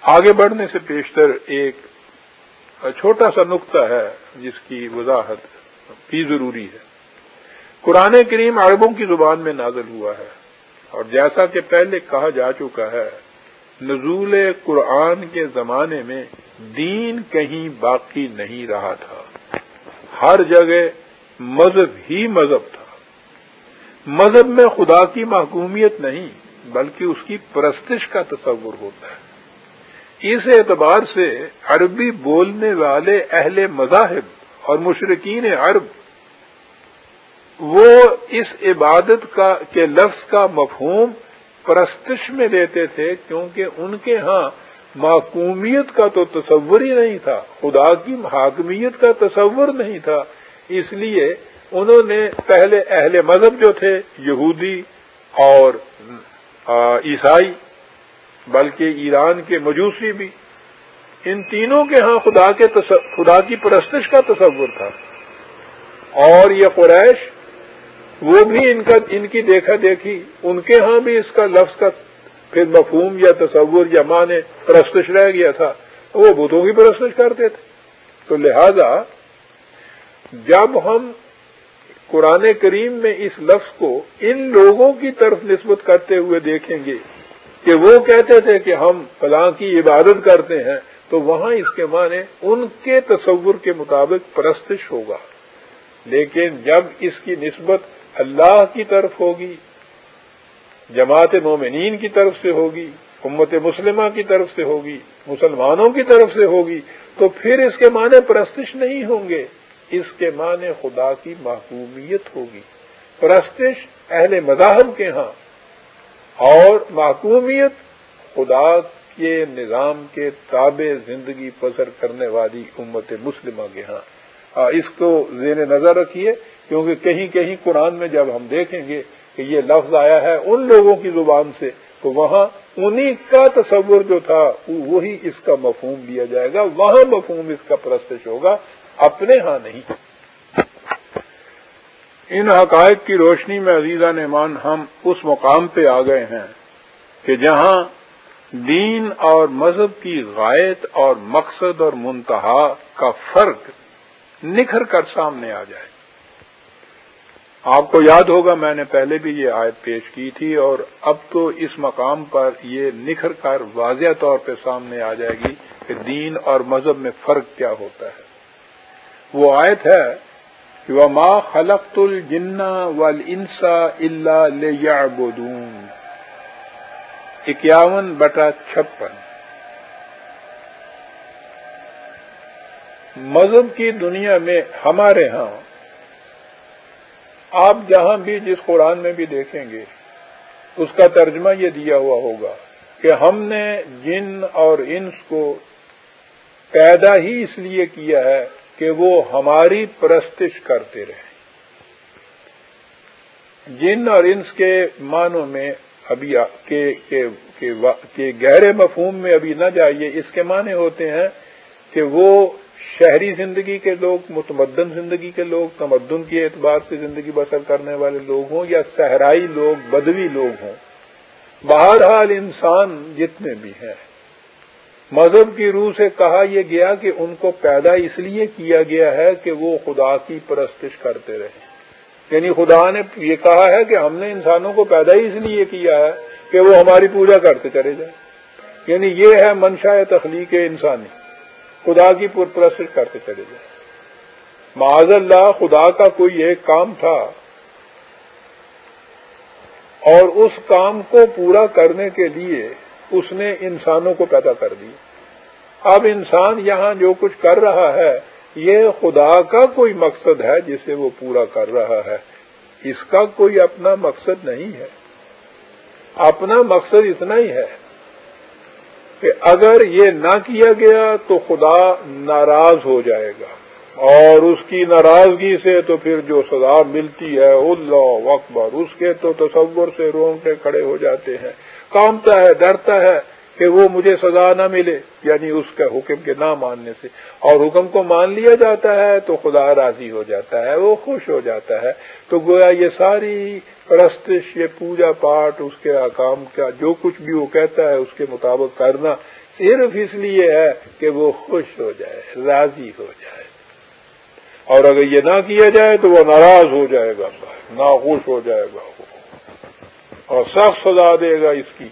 آگے بڑھنے سے پیشتر ایک چھوٹا سا نقطہ ہے جس کی وضاحت بھی ضروری ہے۔ قرآن کریم عربوں کی زبان میں نازل ہوا ہے اور جیسا کہ پہلے کہا جا چکا ہے، نزول قرآن کے زمانے میں دین کہیں باقی نہیں رہا تھا۔ ہر جگہ مذہب ہی مذہب تھا۔ مذہب میں خدا کی محکومیت نہیں، بلکہ اس کی پرستش کا تصور ہوتا ہے۔ اس اعتبار سے عربی بولنے والے اہل مذاہب اور مشرقین عرب، وہ اس عبادت کا، کے لفظ کا مفہوم پرستش میں لیتے تھے، کیونکہ ان کے ہاں معقومیت کا تو تصور ہی نہیں تھا۔ خدا کی حاکمیت کا تصور نہیں تھا۔ اس لیے انہوں نے پہلے اہل مذہب جو تھے، یہودی اور عیسائی، بلکہ ایران کے مجوسی بھی، ان تینوں کے ہاں خدا کے خدا کی پرستش کا تصور تھا۔ اور یہ قریش، وہ بھی ان کا، ان کی دیکھا دیکھی، ان کے ہاں بھی اس کا لفظ کا پھر مفہوم یا تصور یا معنی پرستش رہ گیا تھا، وہ بتوں کی پرستش کرتے تھے۔ تو لہذا، جب ہم قرآن کریم میں اس لفظ کو ان لوگوں کی طرف نسبت کرتے ہوئے دیکھیں گے کہ وہ کہتے تھے کہ ہم فلاں کی عبادت کرتے ہیں، تو وہاں اس کے معنی ان کے تصور کے مطابق پرستش ہوگا۔ لیکن جب اس کی نسبت اللہ کی طرف ہوگی جماعت مومنین کی طرف سے ہوگی، امت مسلمہ کی طرف سے ہوگی، مسلمانوں کی طرف سے ہوگی، تو پھر اس کے معنی پرستش نہیں ہوں گے۔ اس کے معنی خدا کی محکومیت ہوگی۔ پرستش اہل مذاہب کے ہاں۔ اور محکومیت خدا کے نظام کے تابع زندگی پسر کرنے والی امت مسلمہ کے ہاں۔ اس کو زیر نظر رکھیے، کیونکہ کہیں کہیں قرآن میں جب ہم دیکھیں گے کہ یہ لفظ آیا ہے ان لوگوں کی زبان سے، تو وہاں انہی کا تصور جو تھا، وہی اس کا مفہوم لیا جائے گا، وہاں مفہوم اس کا پرستش ہوگا، اپنے ہاں نہیں۔ ان حقائق کی روشنی میں عزیزہ نعمان، ہم اس مقام پہ آ گئے ہیں کہ جہاں دین اور مذہب کی غائط اور مقصد اور منتہا کا فرق نکھر کر سامنے آ جائے۔ آپ کو یاد ہوگا میں نے پہلے بھی یہ آیت پیش کی تھی اور اب تو اس مقام پر یہ نکھر کر واضح طور پہ سامنے آ جائے گی کہ دین اور مذہب میں فرق کیا ہوتا ہے۔ وہ آیت ہے کہ وہ ماں خلقت الجنا وال انسا اللہ اکیاون بٹا چھپن۔ مذہب کی دنیا میں ہمارے ہاں آپ جہاں بھی جس قرآن میں بھی دیکھیں گے، اس کا ترجمہ یہ دیا ہوا ہوگا کہ ہم نے جن اور انس کو پیدا ہی اس لیے کیا ہے کہ وہ ہماری پرستش کرتے رہے جن اور انس کے معنوں میں ابھی کے گہرے مفہوم میں ابھی نہ جائیے، اس کے معنی ہوتے ہیں کہ وہ شہری زندگی کے لوگ، متمدن زندگی کے لوگ، تمدن کے اعتبار سے زندگی بسر کرنے والے لوگ ہوں یا صحرائی لوگ، بدوی لوگ ہوں۔ بہرحال انسان جتنے بھی ہیں، مذہب کی روح سے کہا یہ گیا کہ ان کو پیدا اس لیے کیا گیا ہے کہ وہ خدا کی پرستش کرتے رہے یعنی خدا نے یہ کہا ہے کہ ہم نے انسانوں کو پیدا ہی اس لیے کیا ہے کہ وہ ہماری پوجا کرتے چلے جائیں۔ یعنی یہ ہے منشا تخلیق انسانی۔ خدا کی پرپرست کرتے چلے جائیں معاذ اللہ خدا کا کوئی ایک کام تھا۔ اور اس کام کو پورا کرنے کے لیے اس نے انسانوں کو پیدا کر دی۔ اب انسان یہاں جو کچھ کر رہا ہے، یہ خدا کا کوئی مقصد ہے جسے وہ پورا کر رہا ہے۔ اس کا کوئی اپنا مقصد نہیں ہے۔ اپنا مقصد اتنا ہی ہے۔ کہ اگر یہ نہ کیا گیا تو خدا ناراض ہو جائے گا اور اس کی ناراضگی سے تو پھر جو سزا ملتی ہے، اللہ اکبر، اس کے تو تصور سے رونگٹے کھڑے ہو جاتے ہیں۔ کامتا ہے، ڈرتا ہے کہ وہ مجھے سزا نہ ملے یعنی اس کے حکم کے نہ ماننے سے۔ اور حکم کو مان لیا جاتا ہے تو خدا راضی ہو جاتا ہے، وہ خوش ہو جاتا ہے۔ تو گویا یہ ساری پرستش، یہ پوجا پاٹ اس کے آکام کا جو کچھ بھی وہ کہتا ہے، اس کے مطابق کرنا صرف اس لیے ہے کہ وہ خوش ہو جائے، راضی ہو جائے۔ اور اگر یہ نہ کیا جائے تو وہ ناراض ہو جائے گا، ناخوش ہو جائے گا اور سخت سزا دے گا اس کی۔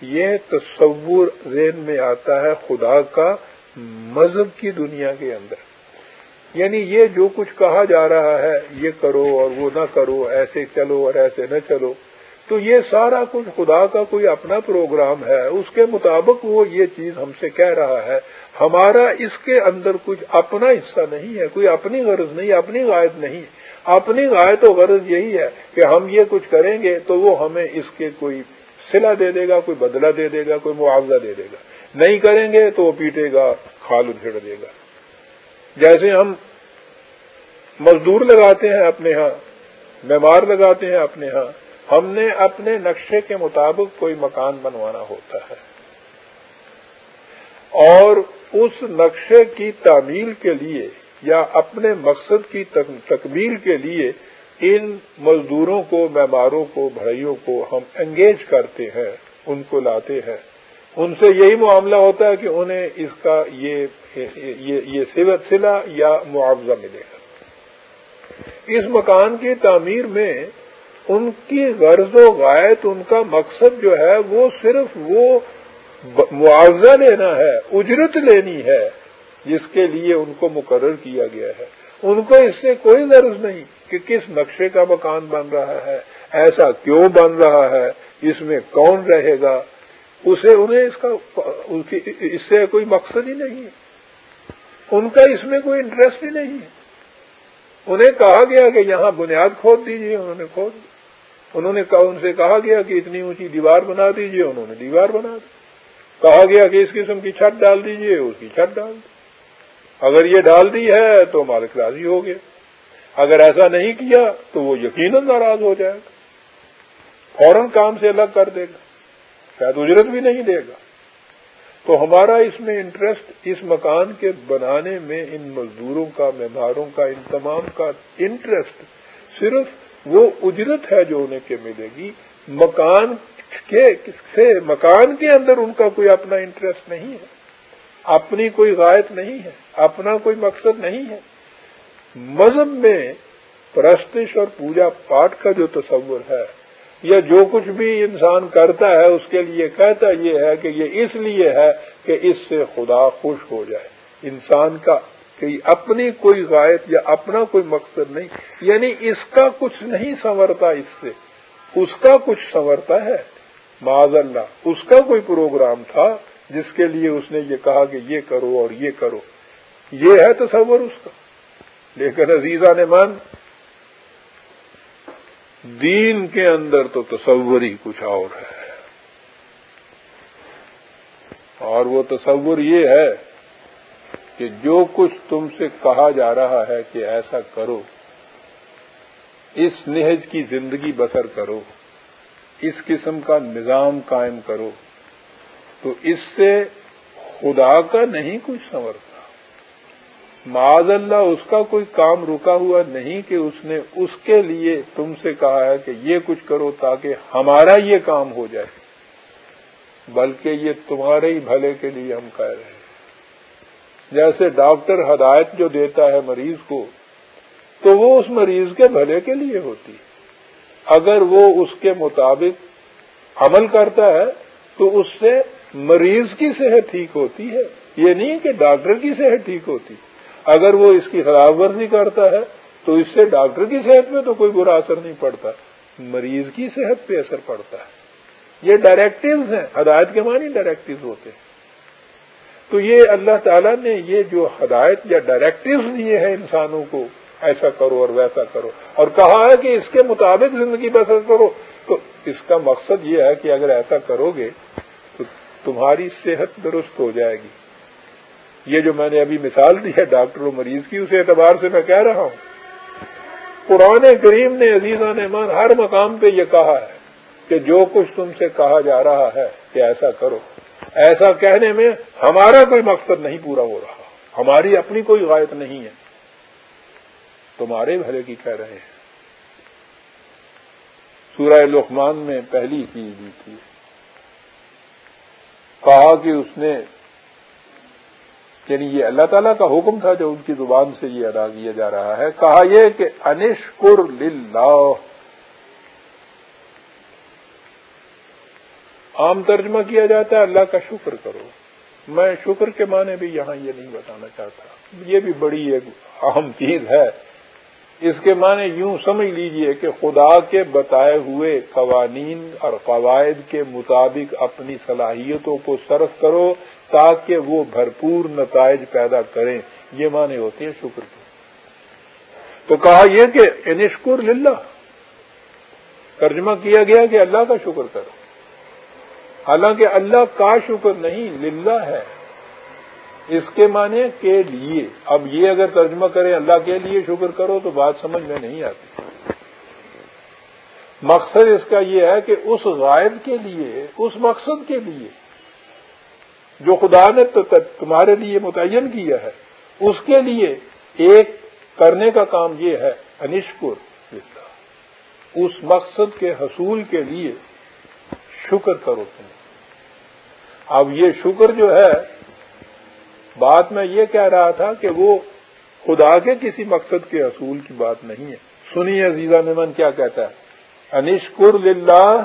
یہ تصور ذہن میں آتا ہے خدا کا مذہب کی دنیا کے اندر۔ یعنی یہ جو کچھ کہا جا رہا ہے، یہ کرو اور وہ نہ کرو، ایسے چلو اور ایسے نہ چلو۔ تو یہ سارا کچھ خدا کا کوئی اپنا پروگرام ہے، اس کے مطابق وہ یہ چیز ہم سے کہہ رہا ہے۔ ہمارا اس کے اندر کچھ اپنا حصہ نہیں ہے، کوئی اپنی غرض نہیں، اپنی غائب نہیں۔ اپنی غائب و غرض یہی ہے کہ ہم یہ کچھ کریں گے تو وہ ہمیں اس کے کوئی سلا دے دے گا، کوئی بدلہ دے دے گا، کوئی معاوضہ دے دے گا۔ نہیں کریں گے تو وہ پیٹے گا، کھال ادھیڑ دے گا۔ جیسے ہم مزدور لگاتے ہیں اپنے ہاں بیمار لگاتے ہیں اپنے ہاں ہم نے اپنے نقشے کے مطابق کوئی مکان بنوانا ہوتا ہے۔ اور اس نقشے کی تعمیل کے لیے یا اپنے مقصد کی تکمیل کے لیے ان مزدوروں کو، بیماروں کو، بھائیوں کو ہم انگیج کرتے ہیں، ان کو لاتے ہیں۔ ان سے یہی معاملہ ہوتا ہے کہ انہیں اس کا یہ سلا یا معاوضہ ملے۔ گا اس مکان کی تعمیر میں ان کی غرض و غائط ان کا مقصد جو ہے وہ صرف وہ معاوضہ لینا ہے، اجرت لینی ہے، جس کے لیے ان کو مقرر کیا گیا ہے۔ ان کو اس سے کوئی غرض نہیں۔ کہ کس نقشے کا مکان بن رہا ہے؟ ایسا کیوں بن رہا ہے؟ اس میں کون رہے گا؟ اسے انہیں اس کا اس سے کوئی مقصد ہی نہیں ہے۔ ان کا اس میں کوئی انٹرسٹ ہی نہیں ہے۔ انہیں کہا گیا کہ یہاں بنیاد کھود دیجیے انہوں نے کھود انہوں نے ان سے کہا گیا کہ اتنی اونچی دیوار بنا دیجیے انہوں نے دیوار بنا دی۔ کہا گیا کہ اس قسم کی چھت ڈال دیجیے اس کی چھت ڈال دی۔ اگر یہ ڈال دی ہے تو مالک راضی ہو گیا۔ اگر ایسا نہیں کیا تو وہ یقیناً ناراض ہو جائے گا۔ فوراً کام سے الگ کر دے گا۔ شاید اجرت بھی نہیں دے گا۔ تو ہمارا اس میں انٹرسٹ اس مکان کے بنانے میں، ان مزدوروں کا معماروں کا، ان تمام کا انٹرسٹ صرف وہ اجرت ہے جو انہیں کے ملے گی۔ مکان کے سے؟ مکان کے اندر ان کا کوئی اپنا انٹرسٹ نہیں ہے۔ اپنی کوئی غائط نہیں ہے۔ اپنا کوئی مقصد نہیں ہے۔ مذہب میں پرستش اور پوجا پاٹ کا جو تصور ہے، یا جو کچھ بھی انسان کرتا ہے، اس کے لیے کہتا یہ ہے کہ یہ اس لیے ہے کہ اس سے خدا خوش ہو جائے۔ انسان کا کہ اپنی کوئی غائط یا اپنا کوئی مقصد نہیں یعنی اس کا کچھ نہیں سنورتا اس سے۔ اس کا کچھ سنورتا ہے۔ معذ اللہ اس کا کوئی پروگرام تھا جس کے لیے اس نے یہ کہا کہ یہ کرو اور یہ کرو۔ یہ ہے تصور اس کا۔ لیکن عزیزہ نے مان دین کے اندر تو تصور ہی کچھ اور ہے۔ اور وہ تصور یہ ہے کہ جو کچھ تم سے کہا جا رہا ہے کہ ایسا کرو، اس نہج کی زندگی بسر کرو، اس قسم کا نظام قائم کرو، تو اس سے خدا کا نہیں کچھ سنورتا معاذ اللہ اس کا کوئی کام رکا ہوا نہیں کہ اس نے اس کے لیے تم سے کہا ہے کہ یہ کچھ کرو تاکہ ہمارا یہ کام ہو جائے۔ بلکہ یہ تمہارے ہی بھلے کے لیے ہم کہہ رہے ہیں۔ جیسے ڈاکٹر ہدایت جو دیتا ہے مریض کو، تو وہ اس مریض کے بھلے کے لیے ہوتی۔ اگر وہ اس کے مطابق عمل کرتا ہے، تو اس سے مریض کی صحت ٹھیک ہوتی ہے۔ یہ نہیں کہ ڈاکٹر کی صحت ٹھیک ہوتی۔ اگر وہ اس کی خلاف ورزی کرتا ہے، تو اس سے ڈاکٹر کی صحت میں تو کوئی برا اثر نہیں پڑتا۔ مریض کی صحت پہ اثر پڑتا ہے۔ یہ ڈائریکٹوز ہیں، ہدایت کے معنی ڈائریکٹوز ہوتے ہیں۔ تو یہ اللہ تعالیٰ نے یہ جو ہدایت یا ڈائریکٹوز دیے ہیں انسانوں کو، ایسا کرو اور ویسا کرو۔ اور کہا ہے کہ اس کے مطابق زندگی بسر کرو۔ تو اس کا مقصد یہ ہے کہ اگر ایسا کرو گے، تو تمہاری صحت درست ہو جائے گی۔ یہ جو میں نے ابھی مثال دی ہے ڈاکٹر و مریض کی اس اعتبار سے میں کہہ رہا ہوں، قرآن کریم نے عزیزہ نے مان ہر مقام پہ یہ کہا ہے کہ جو کچھ تم سے کہا جا رہا ہے کہ ایسا کرو۔ ایسا کہنے میں ہمارا کوئی مقصد نہیں پورا ہو رہا، ہماری اپنی کوئی غائط نہیں ہے۔ تمہارے بھلے کی کہہ رہے ہیں۔ سورہ لقمان میں پہلی چیز دی تھی، کہا کہ اس نے یعنی یہ اللہ تعالیٰ کا حکم تھا جو ان کی زبان سے یہ ادا کیا جا رہا ہے، کہا یہ کہ انشکر للہ۔ عام ترجمہ کیا جاتا ہے، اللہ کا شکر کرو۔ میں شکر کے معنی بھی یہاں یہ نہیں بتانا چاہتا۔ یہ بھی بڑی ایک اہم چیز ہے۔ اس کے معنی یوں سمجھ لیجیے کہ خدا کے بتائے ہوئے قوانین اور قواعد کے مطابق اپنی صلاحیتوں کو صرف کرو تاکہ وہ بھرپور نتائج پیدا کریں۔ یہ معنی ہوتے ہیں شکر کے تو کہا یہ کہ انشکر للہ۔ ترجمہ کیا گیا کہ اللہ کا شکر کرو۔ حالانکہ اللہ کا شکر نہیں، للہ ہے۔ اس کے معنی کے لیے۔ اب یہ اگر ترجمہ کریں اللہ کے لیے شکر کرو تو بات سمجھ میں نہیں آتی۔ مقصد اس کا یہ ہے کہ اس غائب کے لیے، اس مقصد کے لیے جو خدا نے تمہارے لیے متعین کیا ہے، اس کے لیے ایک کرنے کا کام یہ ہے، انشکر اس مقصد کے حصول کے لیے شکر کرو تم۔ اب یہ شکر جو ہے، بات میں یہ کہہ رہا تھا کہ وہ خدا کے کسی مقصد کے اصول کی بات نہیں ہے۔ سنیے عزیزہ نمن کیا کہتا ہے۔ انشکر للہ،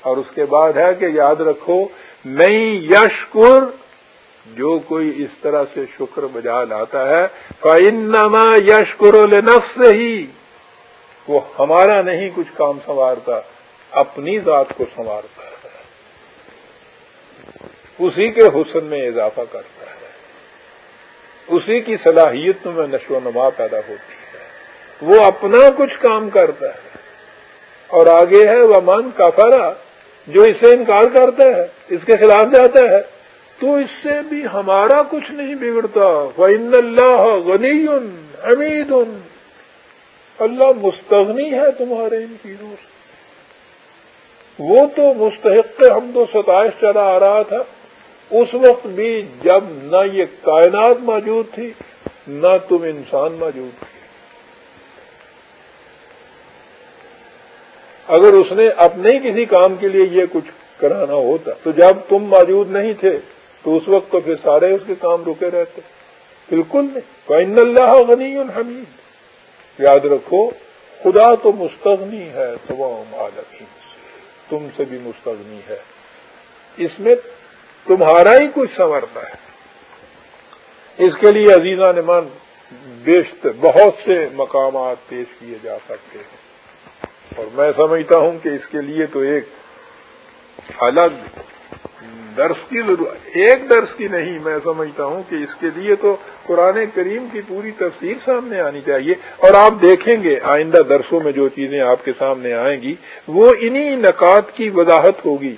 اور اس کے بعد ہے کہ یاد رکھو نئی یشکر، جو کوئی اس طرح سے شکر بجا لاتا ہے فنما یشکر نفس ہی وہ ہمارا نہیں، کچھ کام سنوارتا، اپنی ذات کو سنوارتا ہے۔ اسی کے حسن میں اضافہ کرتا ہے۔ اسی کی صلاحیت میں نشو و نما پیدا ہوتی ہے۔ وہ اپنا کچھ کام کرتا ہے۔ اور آگے ہے وہ من کافرا جو اس سے انکار کرتا ہے، اس کے خلاف جاتا ہے، تو اس سے بھی ہمارا کچھ نہیں بگڑتا۔ فن اللہ غنی حمید اللہ مستغنی ہے تمہارے ان چیزوں سے۔ وہ تو مستحق حمد و ستائش چلا آ رہا تھا۔ اس وقت بھی جب نہ یہ کائنات موجود تھی، نہ تم انسان موجود تھی اگر اس نے اپنے ہی کسی کام کے لیے یہ کچھ کرانا ہوتا، تو جب تم موجود نہیں تھے، تو اس وقت تو پھر سارے اس کے کام رکے رہتے۔ بالکل نہیں۔ فین اللہ غنی الحمید یاد رکھو، خدا تو مستغنی ہے، تمام عالمین تم سے بھی مستغنی ہے۔ اس میں تمہارا ہی کچھ سنورنا ہے۔ اس کے لیے عزیزہ نمان بیشتر بہت سے مقامات پیش کیے جا سکتے ہیں۔ اور میں سمجھتا ہوں کہ اس کے لیے تو ایک الگ درس کی ضرورت ایک درس کی نہیں، میں سمجھتا ہوں کہ اس کے لیے تو قرآن کریم کی پوری تفصیل سامنے آنی چاہیے۔ اور آپ دیکھیں گے آئندہ درسوں میں جو چیزیں آپ کے سامنے آئیں گی، وہ انہی نکات کی وضاحت ہوگی۔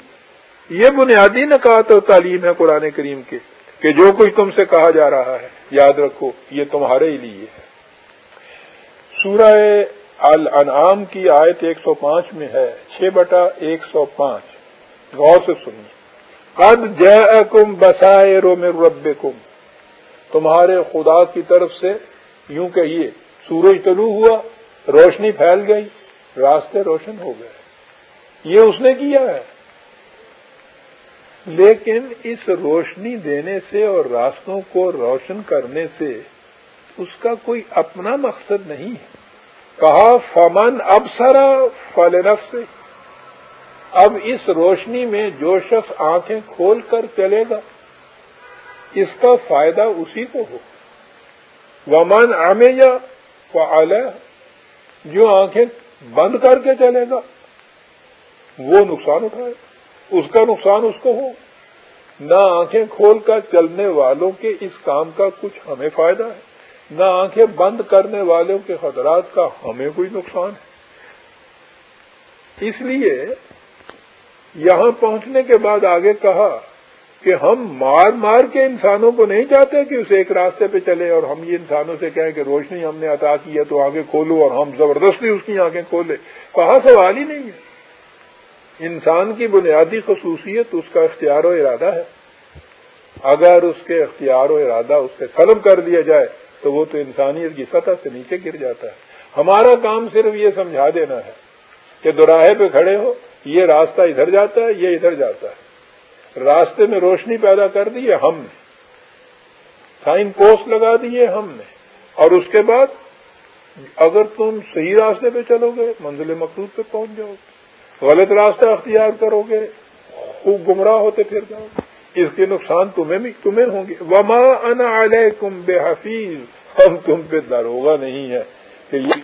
یہ بنیادی نکات اور تعلیم ہے قرآن کریم کے، کہ جو کچھ تم سے کہا جا رہا ہے، یاد رکھو، یہ تمہارے ہی لیے ہے۔ سورہ الانعام کی آیت ایک سو پانچ میں ہے، چھ بٹا ایک سو پانچ۔ غور سے سنیے۔ قد جاءکم بسائر من ربکم۔ تمہارے خدا کی طرف سے یوں کہیے، سورج طلوع ہوا، روشنی پھیل گئی، راستے روشن ہو گئے۔ یہ اس نے کیا ہے؟ لیکن اس روشنی دینے سے اور راستوں کو روشن کرنے سے اس کا کوئی اپنا مقصد نہیں ہے۔ کہا، فمن اب سرا فل سے اب اس روشنی میں جو شخص آنکھیں کھول کر چلے گا، اس کا فائدہ اسی کو ہو۔ ومن آمے یا جو آنکھیں بند کر کے چلے گا، وہ نقصان اٹھائے۔ اس کا نقصان اس کو ہو۔ نہ آنکھیں کھول کر چلنے والوں کے اس کام کا کچھ ہمیں فائدہ ہے۔ نہ آنکھیں بند کرنے والوں کے خطرات کا ہمیں کوئی نقصان ہے۔ اس لیے یہاں پہنچنے کے بعد آگے کہا کہ ہم مار مار کے انسانوں کو نہیں چاہتے کہ اسے ایک راستے پہ چلے اور ہم یہ انسانوں سے کہیں کہ روشنی ہم نے عطا کی ہے تو آگے کھولو اور ہم زبردستی اس کی آنکھیں کھولے۔ کہا سوال ہی نہیں ہے۔ انسان کی بنیادی خصوصیت اس کا اختیار و ارادہ ہے۔ اگر اس کے اختیار و ارادہ اس سے قلم کر دیا جائے تو وہ تو انسانیت کی سطح سے نیچے گر جاتا ہے۔ ہمارا کام صرف یہ سمجھا دینا ہے کہ دوراہے پہ کھڑے ہو، یہ راستہ ادھر جاتا ہے، یہ ادھر جاتا ہے۔ راستے میں روشنی پیدا کر دی ہے ہم نے۔ سائن پوسٹ لگا دیے ہم نے۔ اور اس کے بعد اگر تم صحیح راستے پہ چلو گے، منزل مقصود پہ پہنچ جاؤ گے۔ غلط راستہ اختیار کرو گے، خوب گمراہ ہوتے پھر جاؤ گے۔ اس کے نقصان تمہیں بھی تمہیں ہوں گے۔ وما انا علیکم بے حفیظ ہم تم پہ داروغہ نہیں ہے کہ یہ